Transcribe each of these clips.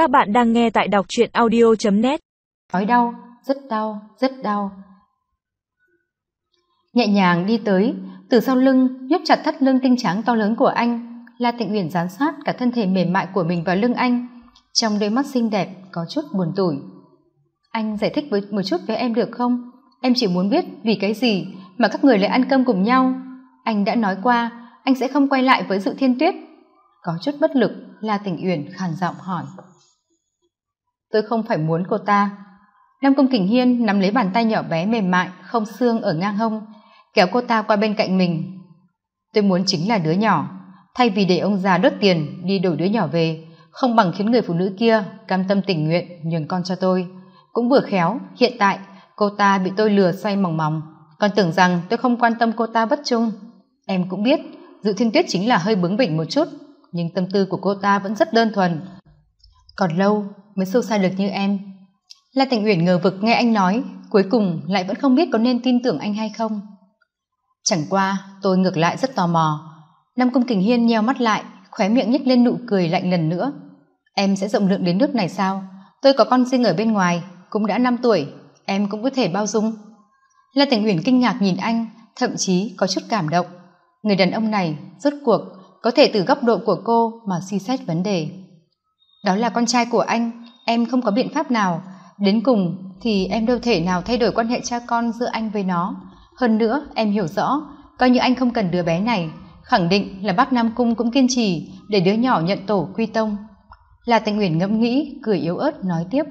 Các bạn đang nghe tại đọc truyện audio.net Nói đau, rất đau, rất đau. Nhẹ nhàng đi tới, từ sau lưng nhốt chặt thắt lưng tinh trắng to lớn của anh. La Tịnh Uyển gián sát cả thân thể mềm mại của mình vào lưng anh. Trong đôi mắt xinh đẹp có chút buồn tủi. Anh giải thích với một chút với em được không? Em chỉ muốn biết vì cái gì mà các người lại ăn cơm cùng nhau. Anh đã nói qua, anh sẽ không quay lại với Dự Thiên Tuyết. Có chút bất lực, La Tịnh Uyển khàn giọng hỏi tôi không phải muốn cô ta. Nam công kình hiên nắm lấy bàn tay nhỏ bé mềm mại, không xương ở ngang hông, kéo cô ta qua bên cạnh mình. Tôi muốn chính là đứa nhỏ. Thay vì để ông già đốt tiền, đi đổi đứa nhỏ về, không bằng khiến người phụ nữ kia cam tâm tình nguyện nhường con cho tôi. Cũng vừa khéo, hiện tại, cô ta bị tôi lừa xoay mỏng mỏng còn tưởng rằng tôi không quan tâm cô ta bất trung. Em cũng biết, dự thiên tuyết chính là hơi bướng bỉnh một chút, nhưng tâm tư của cô ta vẫn rất đơn thuần còn lâu mới sâu xa được như em. La tình uyển ngờ vực nghe anh nói, cuối cùng lại vẫn không biết có nên tin tưởng anh hay không. Chẳng qua, tôi ngược lại rất tò mò. Nam Cung kình hiên nheo mắt lại, khóe miệng nhếch lên nụ cười lạnh lần nữa. Em sẽ rộng lượng đến nước này sao? Tôi có con riêng ở bên ngoài, cũng đã năm tuổi, em cũng có thể bao dung. La tình uyển kinh ngạc nhìn anh, thậm chí có chút cảm động. Người đàn ông này, rốt cuộc, có thể từ góc độ của cô mà suy xét vấn đề đó là con trai của anh, em không có biện pháp nào. Đến cùng thì em đâu thể nào thay đổi quan hệ cha con giữa anh với nó. Hơn nữa, em hiểu rõ, coi như anh không cần đứa bé này, khẳng định là bác nam cung cũng kiên trì để đứa nhỏ nhận tổ quy tông. Là tịnh uyển ngẫm nghĩ, cười yếu ớt, nói tiếp.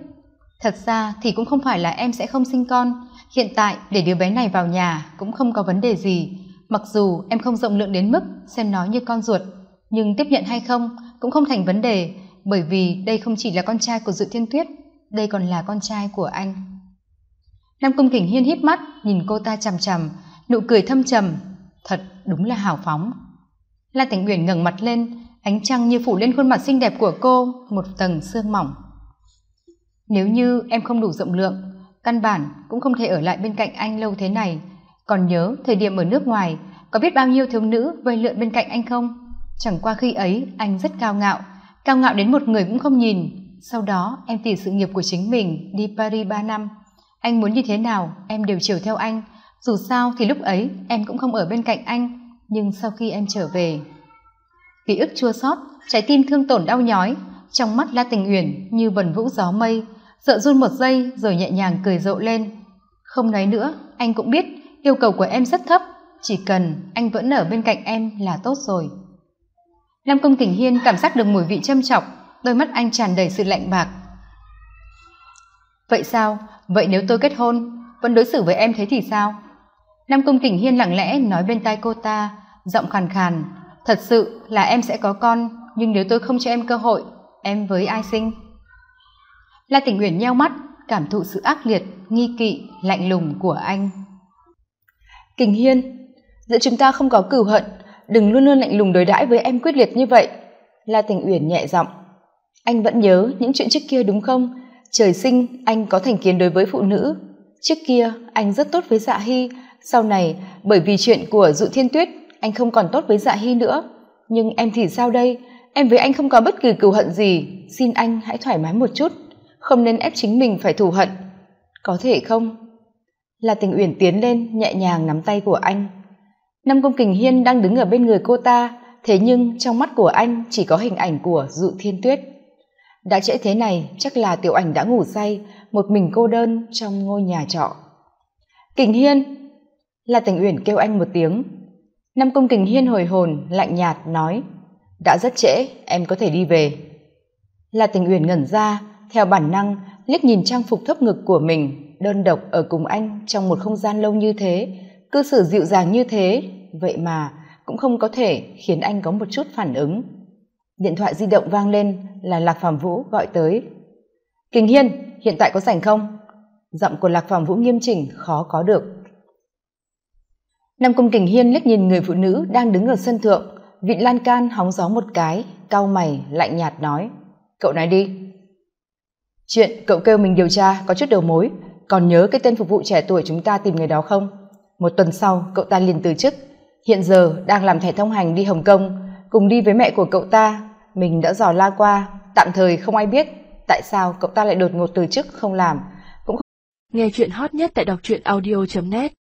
Thật ra thì cũng không phải là em sẽ không sinh con. Hiện tại, để đứa bé này vào nhà cũng không có vấn đề gì. Mặc dù em không rộng lượng đến mức xem nó như con ruột, nhưng tiếp nhận hay không cũng không thành vấn đề bởi vì đây không chỉ là con trai của dự thiên tuyết, đây còn là con trai của anh. Nam công kình hiên híp mắt, nhìn cô ta chằm chằm, nụ cười thâm trầm. Thật đúng là hào phóng. La tỉnh uyển ngẩng mặt lên, ánh trăng như phủ lên khuôn mặt xinh đẹp của cô, một tầng sương mỏng. Nếu như em không đủ rộng lượng, căn bản cũng không thể ở lại bên cạnh anh lâu thế này. Còn nhớ thời điểm ở nước ngoài, có biết bao nhiêu thiếu nữ vây lượn bên cạnh anh không? Chẳng qua khi ấy, anh rất cao ngạo cao ngạo đến một người cũng không nhìn. Sau đó, em vì sự nghiệp của chính mình, đi paris ba năm. Anh muốn như thế nào, em đều chiều theo anh. Dù sao thì lúc ấy, em cũng không ở bên cạnh anh. Nhưng sau khi em trở về, ký ức chua xót, trái tim thương tổn đau nhói. Trong mắt la tình uyển như vần vũ gió mây, sợ run một giây rồi nhẹ nhàng cười rộ lên. Không nói nữa, anh cũng biết yêu cầu của em rất thấp. Chỉ cần anh vẫn ở bên cạnh em là tốt rồi nam công kình hiên cảm giác được mùi vị châm chọc, đôi mắt anh tràn đầy sự lạnh bạc. Vậy sao? Vậy nếu tôi kết hôn, vẫn đối xử với em thế thì sao? Nam công kình hiên lặng lẽ nói bên tai cô ta, giọng khàn khàn, thật sự là em sẽ có con, nhưng nếu tôi không cho em cơ hội, em với ai sinh? La tỉnh uyển nheo mắt, cảm thụ sự ác liệt, nghi kỵ, lạnh lùng của anh. Kình hiên, giữa chúng ta không có cửu hận đừng luôn luôn lạnh lùng đối đãi với em quyết liệt như vậy. La tình uyển nhẹ giọng. Anh vẫn nhớ những chuyện trước kia đúng không? Trời sinh, anh có thành kiến đối với phụ nữ. Trước kia, anh rất tốt với dạ hy. Sau này, bởi vì chuyện của dụ thiên tuyết, anh không còn tốt với dạ hy nữa. Nhưng em thì sao đây? Em với anh không có bất kỳ cừu hận gì. Xin anh hãy thoải mái một chút. Không nên ép chính mình phải thù hận. Có thể không? Là tình uyển tiến lên, nhẹ nhàng nắm tay của anh năm công kình hiên đang đứng ở bên người cô ta, thế nhưng trong mắt của anh chỉ có hình ảnh của dụ thiên tuyết. Đã trễ thế này, chắc là tiểu ảnh đã ngủ say, một mình cô đơn trong ngôi nhà trọ. Kình hiên! Là tình uyển kêu anh một tiếng. Năm công kình hiên hồi hồn, lạnh nhạt nói, đã rất trễ, em có thể đi về. Là tình uyển ngẩn ra, theo bản năng, liếc nhìn trang phục thấp ngực của mình, đơn độc ở cùng anh trong một không gian lâu như thế, cư xử dịu dàng như thế vậy mà cũng không có thể khiến anh có một chút phản ứng. Điện thoại di động vang lên là lạc phạm vũ gọi tới. Kinh hiên, hiện tại có rảnh không? Giọng của lạc phạm vũ nghiêm chỉnh, khó có được. Nam công kình hiên liếc nhìn người phụ nữ đang đứng ở sân thượng. Vị lan can hóng gió một cái, cau mày, lạnh nhạt nói, cậu nói đi. Chuyện cậu kêu mình điều tra có chút đầu mối, còn nhớ cái tên phục vụ trẻ tuổi chúng ta tìm người đó không? Một tuần sau, cậu ta liền từ chức hiện giờ đang làm thẻ thông hành đi hồng kông, cùng đi với mẹ của cậu ta. Mình đã dò la qua, tạm thời không ai biết tại sao cậu ta lại đột ngột từ chức không làm. Cũng Nghe chuyện hot nhất tại đọc truyện audio.net